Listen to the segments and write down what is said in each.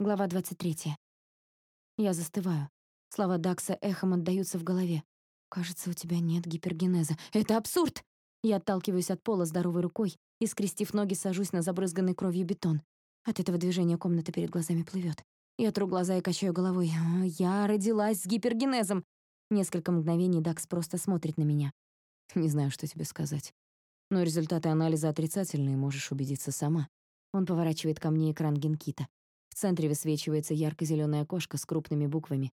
Глава 23. Я застываю. Слова Дакса эхом отдаются в голове. «Кажется, у тебя нет гипергенеза. Это абсурд!» Я отталкиваюсь от пола здоровой рукой и, скрестив ноги, сажусь на забрызганный кровью бетон. От этого движения комната перед глазами плывет. Я тру глаза и качаю головой. «А, «Я родилась с гипергенезом!» Несколько мгновений Дакс просто смотрит на меня. «Не знаю, что тебе сказать. Но результаты анализа отрицательные, можешь убедиться сама». Он поворачивает ко мне экран генкита. В центре высвечивается ярко зеленая окошко с крупными буквами.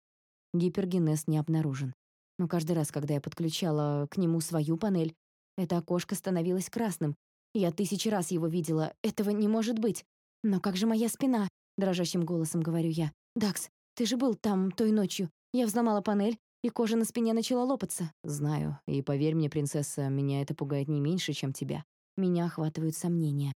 Гипергенез не обнаружен. Но каждый раз, когда я подключала к нему свою панель, это окошко становилось красным. Я тысячи раз его видела. Этого не может быть. Но как же моя спина? Дрожащим голосом говорю я. «Дакс, ты же был там той ночью. Я взломала панель, и кожа на спине начала лопаться». «Знаю. И поверь мне, принцесса, меня это пугает не меньше, чем тебя». Меня охватывают сомнения.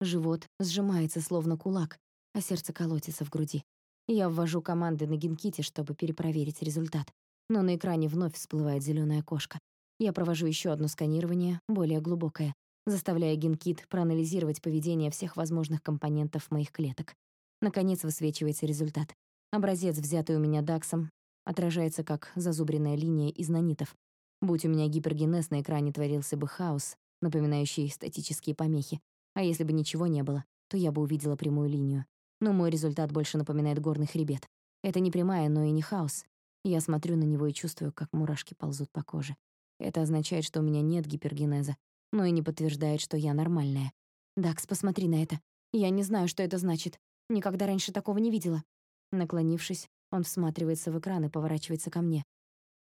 Живот сжимается, словно кулак, а сердце колотится в груди. Я ввожу команды на генките, чтобы перепроверить результат. Но на экране вновь всплывает зеленое окошко. Я провожу еще одно сканирование, более глубокое, заставляя генкит проанализировать поведение всех возможных компонентов моих клеток. Наконец высвечивается результат. Образец, взятый у меня Даксом, отражается как зазубренная линия из нанитов. Будь у меня гипергенез, на экране творился бы хаос, напоминающий статические помехи. А если бы ничего не было, то я бы увидела прямую линию но мой результат больше напоминает горный хребет. Это не прямая, но и не хаос. Я смотрю на него и чувствую, как мурашки ползут по коже. Это означает, что у меня нет гипергенеза, но и не подтверждает, что я нормальная. «Дакс, посмотри на это. Я не знаю, что это значит. Никогда раньше такого не видела». Наклонившись, он всматривается в экран и поворачивается ко мне.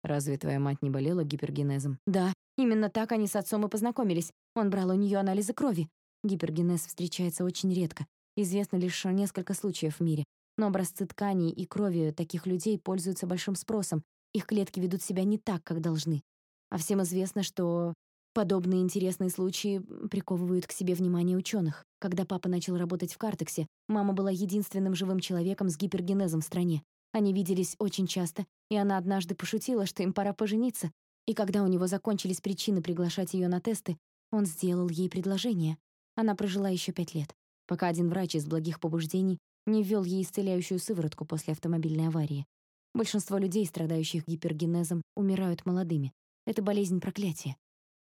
«Разве твоя мать не болела гипергенезом?» «Да, именно так они с отцом и познакомились. Он брал у нее анализы крови. Гипергенез встречается очень редко, Известно лишь несколько случаев в мире, но образцы тканей и крови таких людей пользуются большим спросом, их клетки ведут себя не так, как должны. А всем известно, что подобные интересные случаи приковывают к себе внимание ученых. Когда папа начал работать в Картексе, мама была единственным живым человеком с гипергенезом в стране. Они виделись очень часто, и она однажды пошутила, что им пора пожениться. И когда у него закончились причины приглашать ее на тесты, он сделал ей предложение. Она прожила еще пять лет пока один врач из благих побуждений не ввел ей исцеляющую сыворотку после автомобильной аварии. Большинство людей, страдающих гипергенезом, умирают молодыми. Это болезнь проклятия.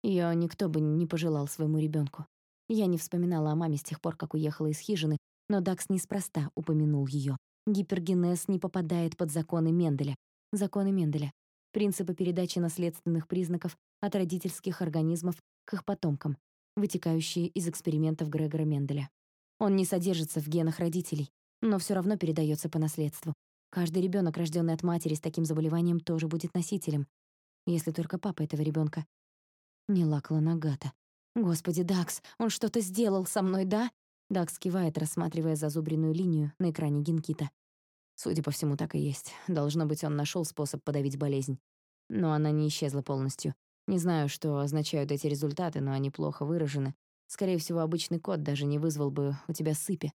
Ее никто бы не пожелал своему ребенку. Я не вспоминала о маме с тех пор, как уехала из хижины, но Дакс неспроста упомянул ее. Гипергенез не попадает под законы Менделя. Законы Менделя. Принципы передачи наследственных признаков от родительских организмов к их потомкам, вытекающие из экспериментов Грегора Менделя. Он не содержится в генах родителей, но все равно передается по наследству. Каждый ребенок, рожденный от матери с таким заболеванием, тоже будет носителем. Если только папа этого ребенка не лакла Нагата. «Господи, Дакс, он что-то сделал со мной, да?» Дакс кивает, рассматривая зазубренную линию на экране генкита. Судя по всему, так и есть. Должно быть, он нашел способ подавить болезнь. Но она не исчезла полностью. Не знаю, что означают эти результаты, но они плохо выражены, Скорее всего, обычный кот даже не вызвал бы у тебя сыпи.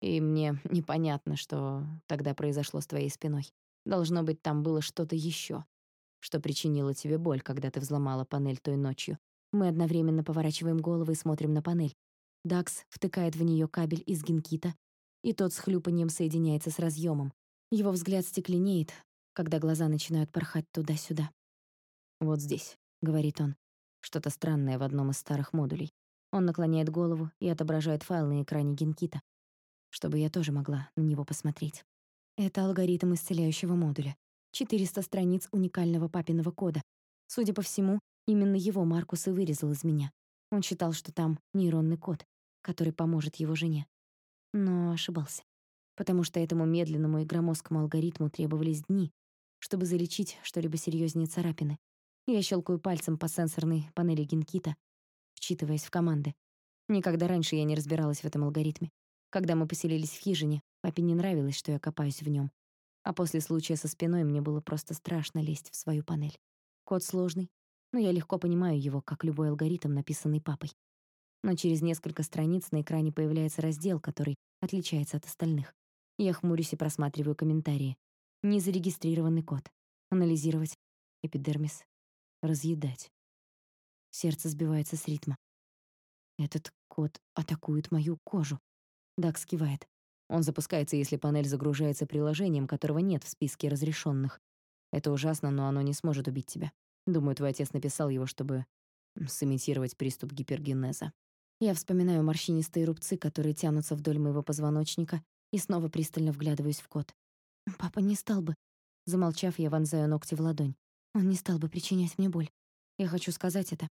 И мне непонятно, что тогда произошло с твоей спиной. Должно быть, там было что-то еще, что причинило тебе боль, когда ты взломала панель той ночью. Мы одновременно поворачиваем головы и смотрим на панель. Дакс втыкает в нее кабель из генкита, и тот с хлюпанием соединяется с разъемом. Его взгляд стекленеет, когда глаза начинают порхать туда-сюда. «Вот здесь», — говорит он, — «что-то странное в одном из старых модулей. Он наклоняет голову и отображает файл на экране генкита, чтобы я тоже могла на него посмотреть. Это алгоритм исцеляющего модуля. 400 страниц уникального папиного кода. Судя по всему, именно его Маркус и вырезал из меня. Он считал, что там нейронный код, который поможет его жене. Но ошибался. Потому что этому медленному и громоздкому алгоритму требовались дни, чтобы залечить что-либо серьезнее царапины. Я щелкаю пальцем по сенсорной панели генкита, вчитываясь в команды. Никогда раньше я не разбиралась в этом алгоритме. Когда мы поселились в хижине, папе не нравилось, что я копаюсь в нем. А после случая со спиной мне было просто страшно лезть в свою панель. Код сложный, но я легко понимаю его, как любой алгоритм, написанный папой. Но через несколько страниц на экране появляется раздел, который отличается от остальных. Я хмурюсь и просматриваю комментарии. Незарегистрированный код. Анализировать. Эпидермис. Разъедать. Сердце сбивается с ритма. Этот кот атакует мою кожу. Дак скивает. Он запускается, если панель загружается приложением, которого нет в списке разрешенных. Это ужасно, но оно не сможет убить тебя. Думаю, твой отец написал его, чтобы сымитировать приступ гипергенеза. Я вспоминаю морщинистые рубцы, которые тянутся вдоль моего позвоночника, и снова пристально вглядываюсь в код. Папа не стал бы. Замолчав, я вонзаю ногти в ладонь. Он не стал бы причинять мне боль. Я хочу сказать это,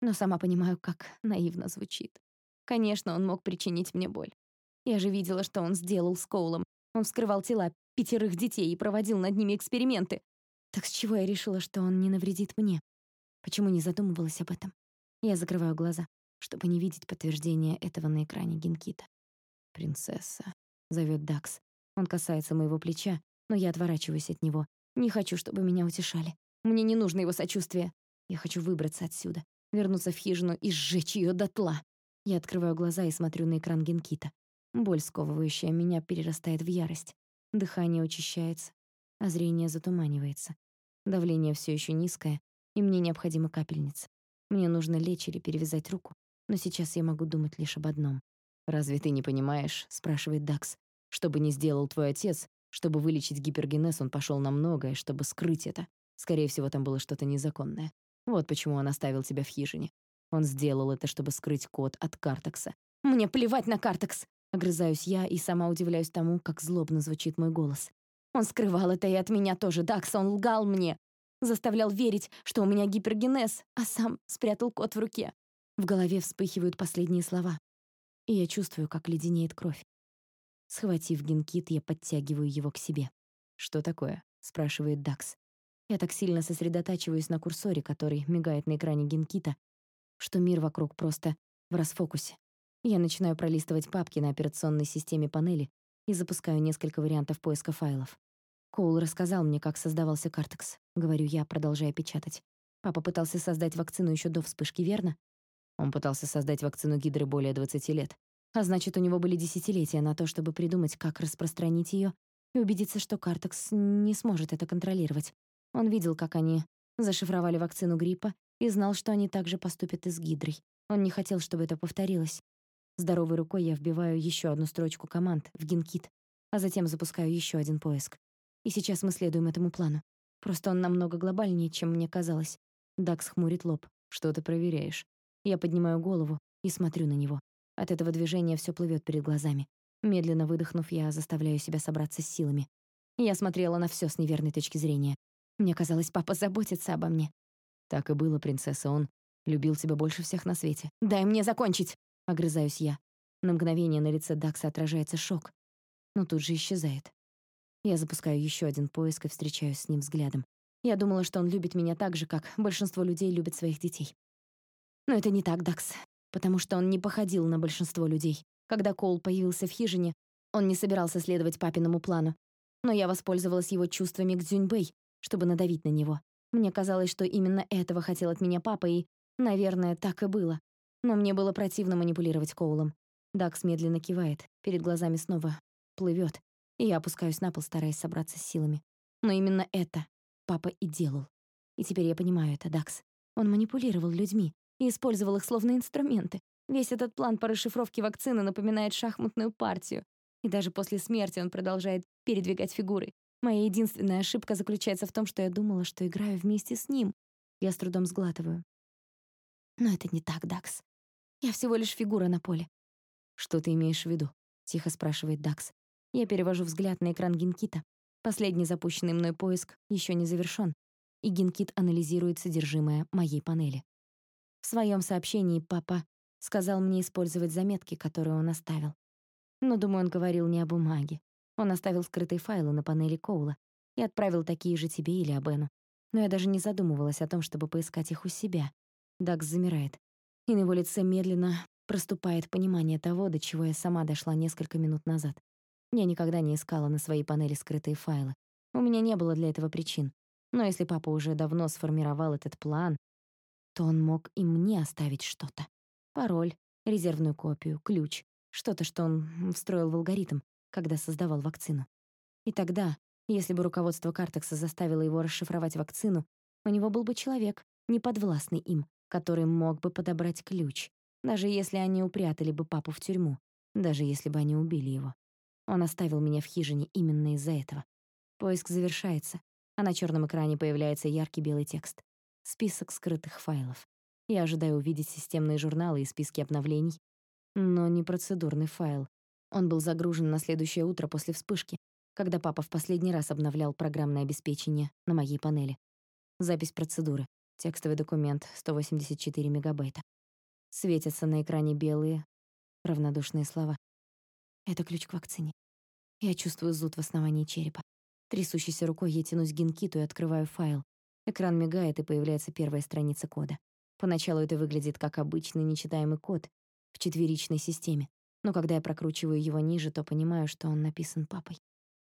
но сама понимаю, как наивно звучит. Конечно, он мог причинить мне боль. Я же видела, что он сделал с Коулом. Он вскрывал тела пятерых детей и проводил над ними эксперименты. Так с чего я решила, что он не навредит мне? Почему не задумывалась об этом? Я закрываю глаза, чтобы не видеть подтверждения этого на экране Гинкита. «Принцесса», — зовет Дакс. Он касается моего плеча, но я отворачиваюсь от него. Не хочу, чтобы меня утешали. Мне не нужно его сочувствие. Я хочу выбраться отсюда, вернуться в хижину и сжечь ее дотла. Я открываю глаза и смотрю на экран Генкита. Боль, сковывающая меня, перерастает в ярость. Дыхание учащается, а зрение затуманивается. Давление все еще низкое, и мне необходима капельница. Мне нужно лечь или перевязать руку, но сейчас я могу думать лишь об одном. «Разве ты не понимаешь?» — спрашивает Дакс. «Что бы ни сделал твой отец, чтобы вылечить гипергенез, он пошел на многое, чтобы скрыть это. Скорее всего, там было что-то незаконное. Вот почему он оставил тебя в хижине. Он сделал это, чтобы скрыть код от Картекса. «Мне плевать на Картекс!» Огрызаюсь я и сама удивляюсь тому, как злобно звучит мой голос. Он скрывал это и от меня тоже. Дакс, он лгал мне. Заставлял верить, что у меня гипергенез, а сам спрятал код в руке. В голове вспыхивают последние слова. И я чувствую, как леденеет кровь. Схватив генкит, я подтягиваю его к себе. «Что такое?» — спрашивает Дакс. Я так сильно сосредотачиваюсь на курсоре, который мигает на экране генкита, что мир вокруг просто в расфокусе. Я начинаю пролистывать папки на операционной системе панели и запускаю несколько вариантов поиска файлов. Коул рассказал мне, как создавался картекс, говорю я, продолжая печатать. Папа пытался создать вакцину еще до вспышки, верно? Он пытался создать вакцину гидры более 20 лет. А значит, у него были десятилетия на то, чтобы придумать, как распространить ее и убедиться, что Картекс не сможет это контролировать. Он видел, как они зашифровали вакцину гриппа и знал, что они также поступят и с гидрой. Он не хотел, чтобы это повторилось. Здоровой рукой я вбиваю еще одну строчку команд в генкит, а затем запускаю еще один поиск. И сейчас мы следуем этому плану. Просто он намного глобальнее, чем мне казалось. Дакс хмурит лоб. Что ты проверяешь? Я поднимаю голову и смотрю на него. От этого движения все плывет перед глазами. Медленно выдохнув, я заставляю себя собраться с силами. Я смотрела на все с неверной точки зрения. Мне казалось, папа заботится обо мне. Так и было, принцесса, он любил тебя больше всех на свете. Дай мне закончить. Огрызаюсь я. На мгновение на лице Дакса отражается шок, но тут же исчезает. Я запускаю еще один поиск и встречаюсь с ним взглядом. Я думала, что он любит меня так же, как большинство людей любят своих детей. Но это не так, Дакс, потому что он не походил на большинство людей. Когда Коул появился в хижине, он не собирался следовать папиному плану. Но я воспользовалась его чувствами к Дзюньбэй, чтобы надавить на него. Мне казалось, что именно этого хотел от меня папа, и, наверное, так и было. Но мне было противно манипулировать Коулом. Дакс медленно кивает, перед глазами снова плывет, и я опускаюсь на пол, стараясь собраться с силами. Но именно это папа и делал. И теперь я понимаю это, Дакс. Он манипулировал людьми и использовал их словно инструменты. Весь этот план по расшифровке вакцины напоминает шахматную партию. И даже после смерти он продолжает передвигать фигуры. Моя единственная ошибка заключается в том, что я думала, что играю вместе с ним. Я с трудом сглатываю. Но это не так, Дакс. Я всего лишь фигура на поле. Что ты имеешь в виду? Тихо спрашивает Дакс. Я перевожу взгляд на экран Гинкита. Последний запущенный мной поиск еще не завершен, и Гинкит анализирует содержимое моей панели. В своем сообщении папа сказал мне использовать заметки, которые он оставил. Но, думаю, он говорил не о бумаге. Он оставил скрытые файлы на панели Коула и отправил такие же тебе или Абену. Но я даже не задумывалась о том, чтобы поискать их у себя. Дакс замирает и на его лице медленно проступает понимание того, до чего я сама дошла несколько минут назад. Я никогда не искала на своей панели скрытые файлы. У меня не было для этого причин. Но если папа уже давно сформировал этот план, то он мог и мне оставить что-то. Пароль, резервную копию, ключ, что-то, что он встроил в алгоритм, когда создавал вакцину. И тогда, если бы руководство Картекса заставило его расшифровать вакцину, у него был бы человек, не подвластный им, который мог бы подобрать ключ, даже если они упрятали бы папу в тюрьму, даже если бы они убили его. Он оставил меня в хижине именно из-за этого. Поиск завершается, а на черном экране появляется яркий белый текст. Список скрытых файлов. Я ожидаю увидеть системные журналы и списки обновлений, но не процедурный файл. Он был загружен на следующее утро после вспышки, когда папа в последний раз обновлял программное обеспечение на моей панели. Запись процедуры. Текстовый документ, 184 мегабайта. Светятся на экране белые, равнодушные слова. Это ключ к вакцине. Я чувствую зуд в основании черепа. Трясущейся рукой я тянусь к генкиту и открываю файл. Экран мигает, и появляется первая страница кода. Поначалу это выглядит как обычный нечитаемый код в четверичной системе, но когда я прокручиваю его ниже, то понимаю, что он написан папой.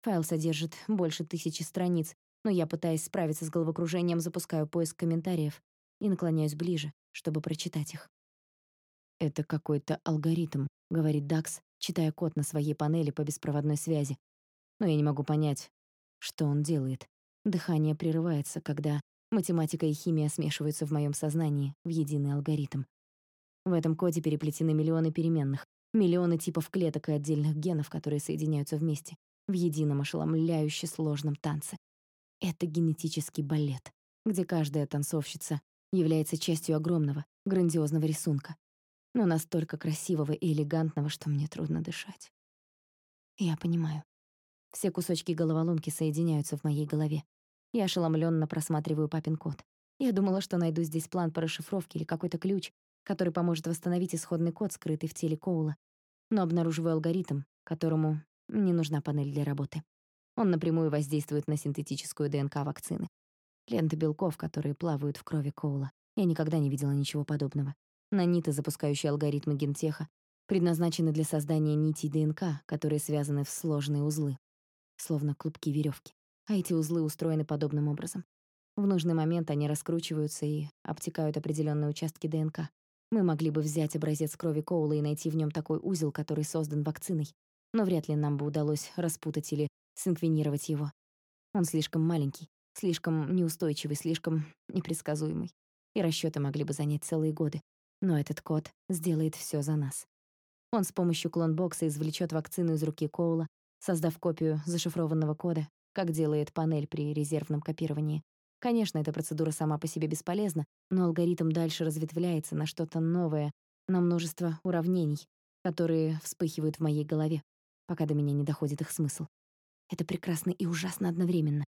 Файл содержит больше тысячи страниц, но я, пытаясь справиться с головокружением, запускаю поиск комментариев и наклоняюсь ближе, чтобы прочитать их. «Это какой-то алгоритм», — говорит Дакс, читая код на своей панели по беспроводной связи. Но я не могу понять, что он делает. Дыхание прерывается, когда математика и химия смешиваются в моем сознании в единый алгоритм. В этом коде переплетены миллионы переменных, миллионы типов клеток и отдельных генов, которые соединяются вместе в едином ошеломляюще сложном танце. Это генетический балет, где каждая танцовщица является частью огромного, грандиозного рисунка, но настолько красивого и элегантного, что мне трудно дышать. Я понимаю. Все кусочки головоломки соединяются в моей голове. Я ошеломленно просматриваю папин код. Я думала, что найду здесь план по расшифровке или какой-то ключ, который поможет восстановить исходный код, скрытый в теле Коула. Но обнаруживаю алгоритм, которому не нужна панель для работы. Он напрямую воздействует на синтетическую ДНК вакцины. Ленты белков, которые плавают в крови Коула. Я никогда не видела ничего подобного. Наниты, запускающие алгоритмы гентеха, предназначены для создания нитей ДНК, которые связаны в сложные узлы, словно клубки веревки. А эти узлы устроены подобным образом. В нужный момент они раскручиваются и обтекают определенные участки ДНК. Мы могли бы взять образец крови Коула и найти в нем такой узел, который создан вакциной, но вряд ли нам бы удалось распутать или синквенировать его. Он слишком маленький, слишком неустойчивый, слишком непредсказуемый. И расчеты могли бы занять целые годы. Но этот код сделает все за нас. Он с помощью клонбокса извлечет вакцину из руки Коула, создав копию зашифрованного кода, как делает панель при резервном копировании. Конечно, эта процедура сама по себе бесполезна, но алгоритм дальше разветвляется на что-то новое, на множество уравнений, которые вспыхивают в моей голове, пока до меня не доходит их смысл. Это прекрасно и ужасно одновременно.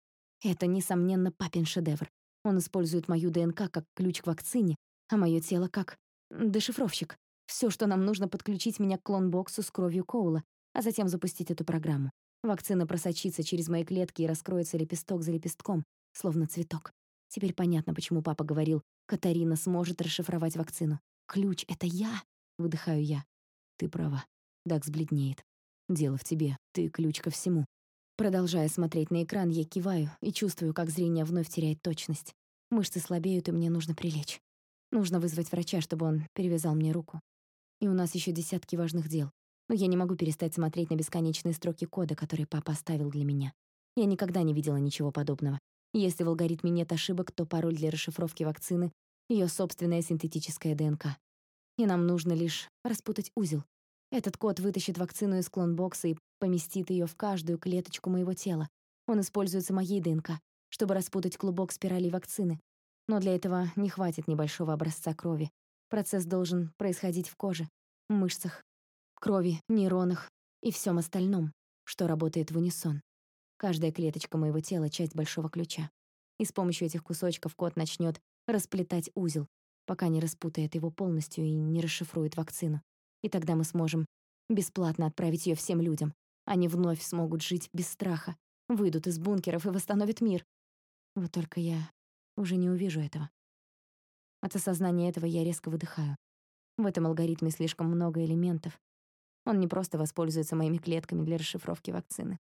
Это, несомненно, папин шедевр. Он использует мою ДНК как ключ к вакцине, а мое тело как Дешифровщик. Все, что нам нужно, подключить меня к клон-боксу с кровью Коула, а затем запустить эту программу. Вакцина просочится через мои клетки и раскроется лепесток за лепестком, словно цветок. Теперь понятно, почему папа говорил, Катарина сможет расшифровать вакцину. Ключ — это я, выдыхаю я. Ты права. Дакс бледнеет. Дело в тебе, ты ключ ко всему. Продолжая смотреть на экран, я киваю и чувствую, как зрение вновь теряет точность. Мышцы слабеют, и мне нужно прилечь. Нужно вызвать врача, чтобы он перевязал мне руку. И у нас еще десятки важных дел. Но я не могу перестать смотреть на бесконечные строки кода, которые папа оставил для меня. Я никогда не видела ничего подобного. Если в алгоритме нет ошибок, то пароль для расшифровки вакцины — ее собственная синтетическая ДНК. И нам нужно лишь распутать узел. Этот код вытащит вакцину из клонбокса и поместит ее в каждую клеточку моего тела. Он используется моей ДНК, чтобы распутать клубок спиралей вакцины, но для этого не хватит небольшого образца крови. Процесс должен происходить в коже, мышцах, крови, нейронах и всем остальном, что работает в унисон. Каждая клеточка моего тела — часть большого ключа. И с помощью этих кусочков кот начнет расплетать узел, пока не распутает его полностью и не расшифрует вакцину. И тогда мы сможем бесплатно отправить ее всем людям. Они вновь смогут жить без страха, выйдут из бункеров и восстановят мир. Вот только я уже не увижу этого. От осознания этого я резко выдыхаю. В этом алгоритме слишком много элементов. Он не просто воспользуется моими клетками для расшифровки вакцины.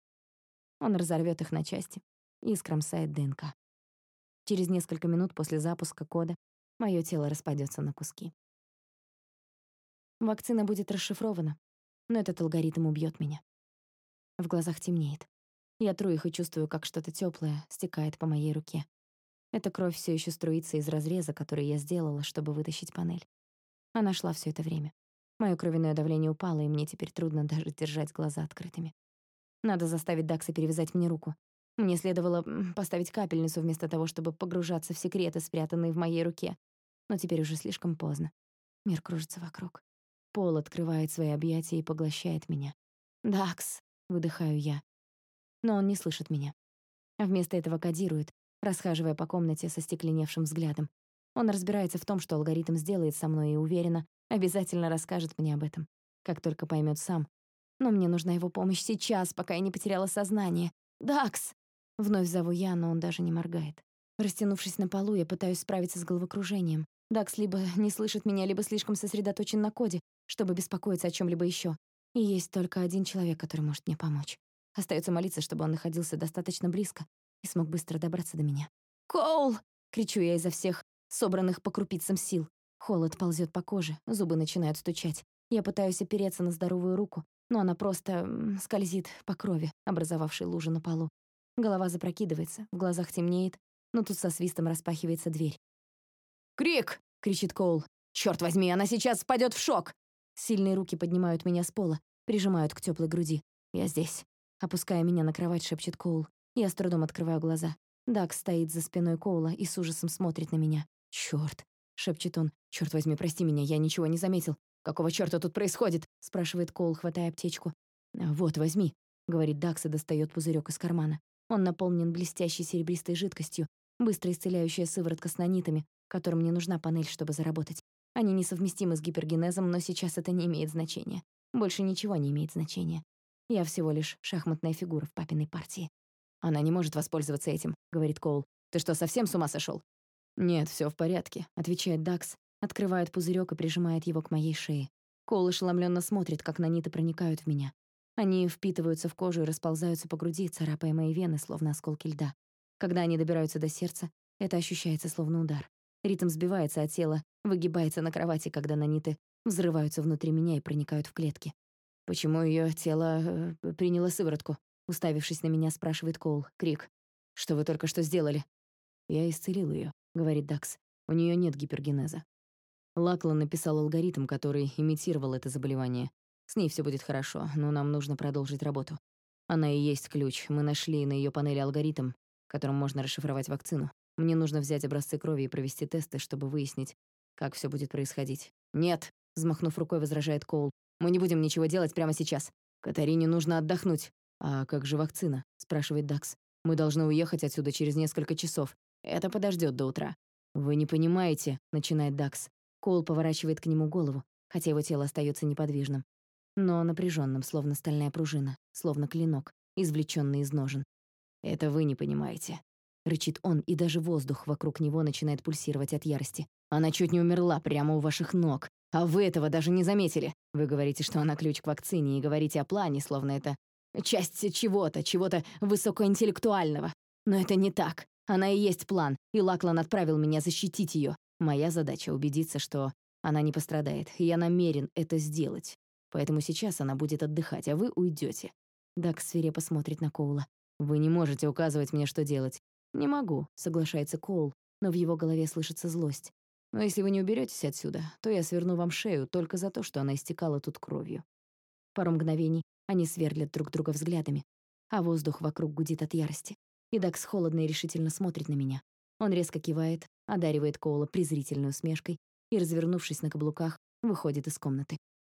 Он разорвет их на части и скромсает ДНК. Через несколько минут после запуска кода мое тело распадется на куски. Вакцина будет расшифрована, но этот алгоритм убьет меня. В глазах темнеет. Я тру их и чувствую, как что-то теплое стекает по моей руке. Эта кровь все еще струится из разреза, который я сделала, чтобы вытащить панель. Она шла все это время. Мое кровяное давление упало, и мне теперь трудно даже держать глаза открытыми. Надо заставить Дакса перевязать мне руку. Мне следовало поставить капельницу вместо того, чтобы погружаться в секреты, спрятанные в моей руке. Но теперь уже слишком поздно. Мир кружится вокруг. Пол открывает свои объятия и поглощает меня. «Дакс!» — выдыхаю я. Но он не слышит меня. Вместо этого кодирует, расхаживая по комнате со стекленевшим взглядом. Он разбирается в том, что алгоритм сделает со мной, и уверенно, обязательно расскажет мне об этом, как только поймет сам. Но мне нужна его помощь сейчас, пока я не потеряла сознание. «Дакс!» Вновь зову я, но он даже не моргает. Растянувшись на полу, я пытаюсь справиться с головокружением. Дакс либо не слышит меня, либо слишком сосредоточен на коде, чтобы беспокоиться о чем либо еще. И есть только один человек, который может мне помочь. Остается молиться, чтобы он находился достаточно близко и смог быстро добраться до меня. «Коул!» — кричу я изо всех собранных по крупицам сил. Холод ползет по коже, зубы начинают стучать. Я пытаюсь опереться на здоровую руку, но она просто скользит по крови, образовавшей лужу на полу. Голова запрокидывается, в глазах темнеет, но тут со свистом распахивается дверь. «Крик!» — кричит Коул. «Чёрт возьми, она сейчас впадёт в шок!» Сильные руки поднимают меня с пола, прижимают к тёплой груди. «Я здесь». Опуская меня на кровать, шепчет Коул. Я с трудом открываю глаза. Дак стоит за спиной Коула и с ужасом смотрит на меня. «Чёрт!» — шепчет он. «Чёрт возьми, прости меня, я ничего не заметил. Какого чёрта тут происходит?» — спрашивает Коул, хватая аптечку. «Вот, возьми», — говорит Дакс и достаёт пузырёк из кармана. Он наполнен блестящей серебристой жидкостью, быстро исцеляющая сыворотка с нанитами, которым мне нужна панель, чтобы заработать. Они несовместимы с гипергенезом, но сейчас это не имеет значения. Больше ничего не имеет значения. Я всего лишь шахматная фигура в папиной партии. «Она не может воспользоваться этим», — говорит Коул. «Ты что, совсем с ума сошел? «Нет, все в порядке», — отвечает Дакс, открывает пузырек и прижимает его к моей шее. Коул ошеломленно смотрит, как наниты проникают в меня. Они впитываются в кожу и расползаются по груди, царапая мои вены, словно осколки льда. Когда они добираются до сердца, это ощущается словно удар. Ритм сбивается от тела, выгибается на кровати, когда наниты взрываются внутри меня и проникают в клетки. «Почему ее тело э, приняло сыворотку?» Уставившись на меня, спрашивает Коул. Крик. «Что вы только что сделали?» «Я исцелил ее, говорит Дакс. «У нее нет гипергенеза». Лаклан написал алгоритм, который имитировал это заболевание. С ней все будет хорошо, но нам нужно продолжить работу. Она и есть ключ. Мы нашли на ее панели алгоритм, которым можно расшифровать вакцину. Мне нужно взять образцы крови и провести тесты, чтобы выяснить, как все будет происходить. Нет, взмахнув рукой, возражает Коул. Мы не будем ничего делать прямо сейчас. Катарине нужно отдохнуть. А как же вакцина? спрашивает Дакс. Мы должны уехать отсюда через несколько часов. Это подождет до утра. Вы не понимаете, начинает Дакс. Коул поворачивает к нему голову, хотя его тело остается неподвижным но напряженным, словно стальная пружина, словно клинок, извлеченный из ножен. «Это вы не понимаете», — рычит он, и даже воздух вокруг него начинает пульсировать от ярости. «Она чуть не умерла прямо у ваших ног, а вы этого даже не заметили. Вы говорите, что она ключ к вакцине, и говорите о плане, словно это часть чего-то, чего-то высокоинтеллектуального. Но это не так. Она и есть план, и Лаклан отправил меня защитить ее. Моя задача — убедиться, что она не пострадает, и я намерен это сделать. Поэтому сейчас она будет отдыхать, а вы уйдете. Дак свирепо смотрит на Коула. «Вы не можете указывать мне, что делать». «Не могу», — соглашается Коул, но в его голове слышится злость. «Но если вы не уберетесь отсюда, то я сверну вам шею только за то, что она истекала тут кровью». Пару мгновений они сверлят друг друга взглядами, а воздух вокруг гудит от ярости. И Дакс холодно и решительно смотрит на меня. Он резко кивает, одаривает Коула презрительной усмешкой и, развернувшись на каблуках, выходит из комнаты.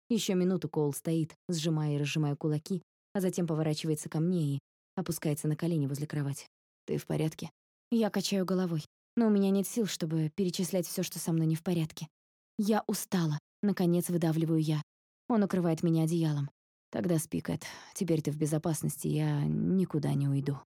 Еще минуту Коул стоит, сжимая и разжимая кулаки, а затем поворачивается ко мне и опускается на колени возле кровати. «Ты в порядке?» Я качаю головой, но у меня нет сил, чтобы перечислять все, что со мной не в порядке. Я устала. Наконец выдавливаю я. Он укрывает меня одеялом. Тогда спи, Кэт. Теперь ты в безопасности, я никуда не уйду.